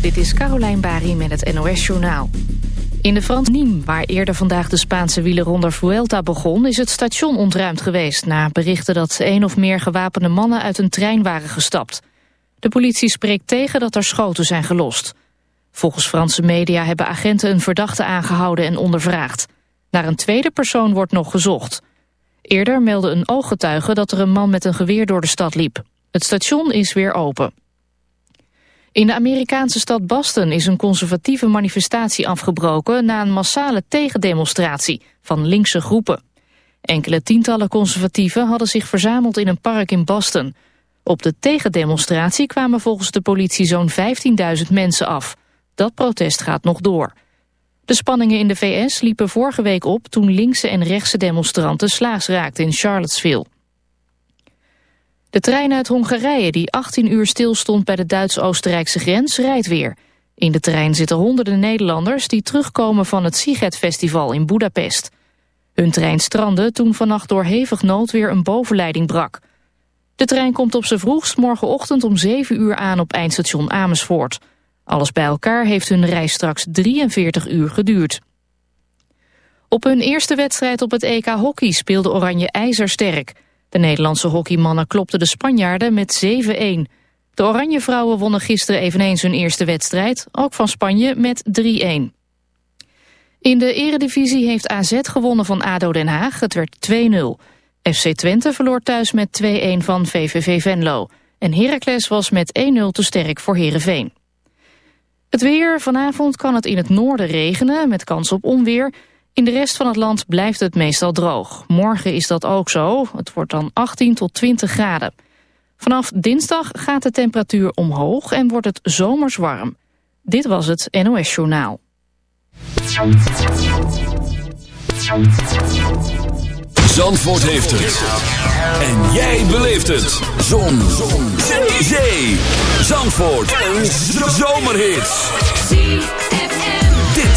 dit is Carolijn Bari met het NOS Journaal. In de Frans Nîmes, waar eerder vandaag de Spaanse wielerronde Vuelta begon... is het station ontruimd geweest na berichten dat één of meer gewapende mannen uit een trein waren gestapt. De politie spreekt tegen dat er schoten zijn gelost. Volgens Franse media hebben agenten een verdachte aangehouden en ondervraagd. Naar een tweede persoon wordt nog gezocht. Eerder meldde een ooggetuige dat er een man met een geweer door de stad liep. Het station is weer open. In de Amerikaanse stad Boston is een conservatieve manifestatie afgebroken na een massale tegendemonstratie van linkse groepen. Enkele tientallen conservatieven hadden zich verzameld in een park in Boston. Op de tegendemonstratie kwamen volgens de politie zo'n 15.000 mensen af. Dat protest gaat nog door. De spanningen in de VS liepen vorige week op toen linkse en rechtse demonstranten slaags raakten in Charlottesville. De trein uit Hongarije, die 18 uur stilstond bij de Duits-Oostenrijkse grens, rijdt weer. In de trein zitten honderden Nederlanders die terugkomen van het Siget-festival in Budapest. Hun trein strandde toen vannacht door hevig noodweer een bovenleiding brak. De trein komt op z'n vroegst morgenochtend om 7 uur aan op eindstation Amersfoort. Alles bij elkaar heeft hun reis straks 43 uur geduurd. Op hun eerste wedstrijd op het EK Hockey speelde Oranje ijzersterk... De Nederlandse hockeymannen klopten de Spanjaarden met 7-1. De Oranje vrouwen wonnen gisteren eveneens hun eerste wedstrijd, ook van Spanje met 3-1. In de eredivisie heeft AZ gewonnen van ADO Den Haag, het werd 2-0. FC Twente verloor thuis met 2-1 van VVV Venlo. En Heracles was met 1-0 te sterk voor Herenveen. Het weer, vanavond kan het in het noorden regenen met kans op onweer... In de rest van het land blijft het meestal droog. Morgen is dat ook zo. Het wordt dan 18 tot 20 graden. Vanaf dinsdag gaat de temperatuur omhoog en wordt het zomers warm. Dit was het NOS Journaal. Zandvoort heeft het. En jij beleeft het. Zon. Zon. Zee. Zandvoort. Een zomerhit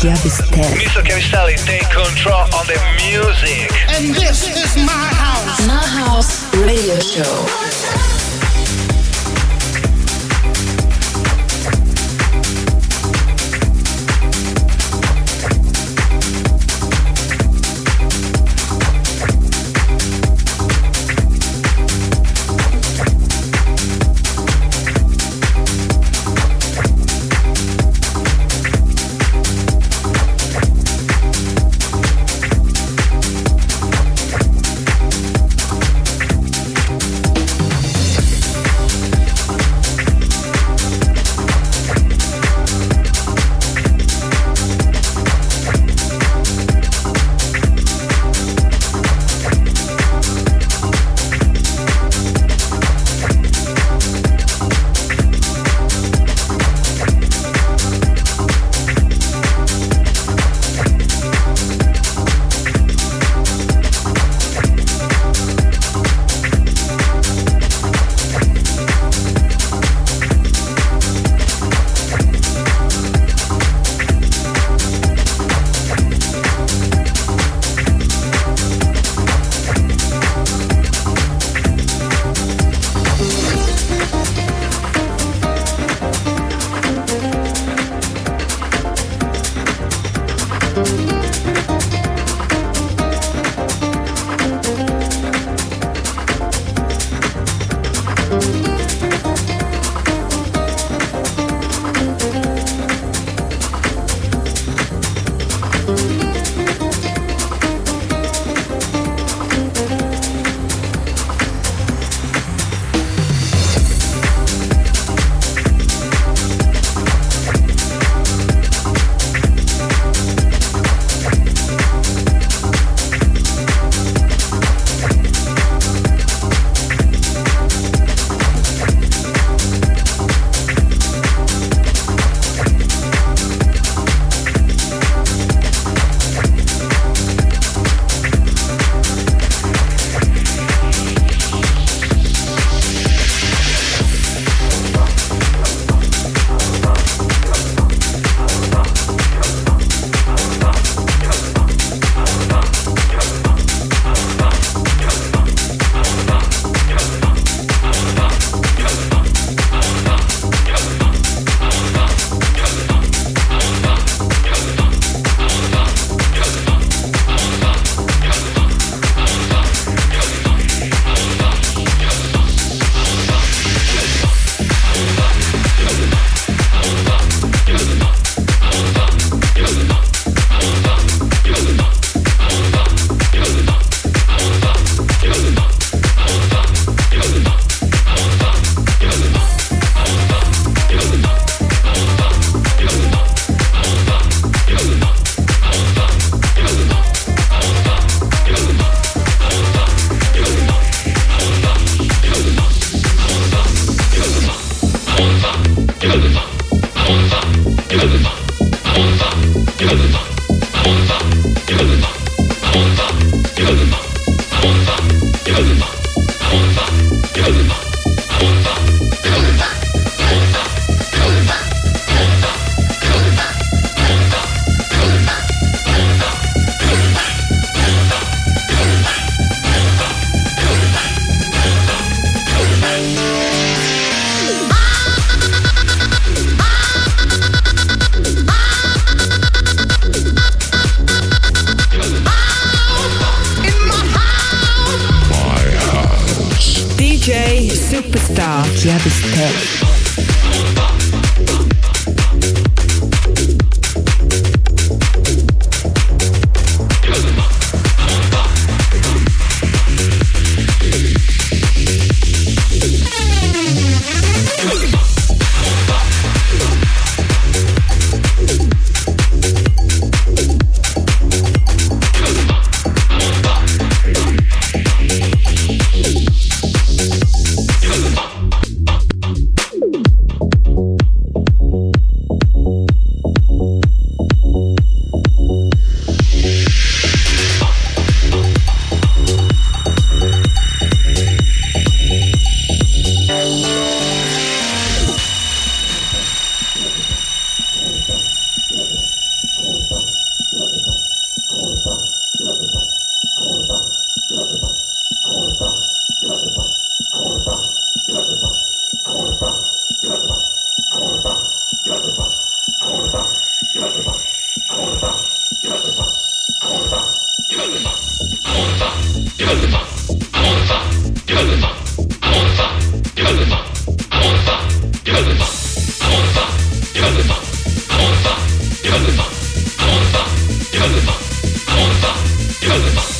Chiavistelli. Mr. Chiavistelli, take control on the music. And this is my house. My House Radio Show. 干了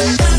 Bye.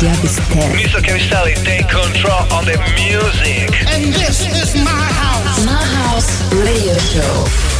Chiavistelli. Mr. Chiavistelli, take control on the music. And this is my house. My house radio show.